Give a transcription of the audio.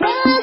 Bye.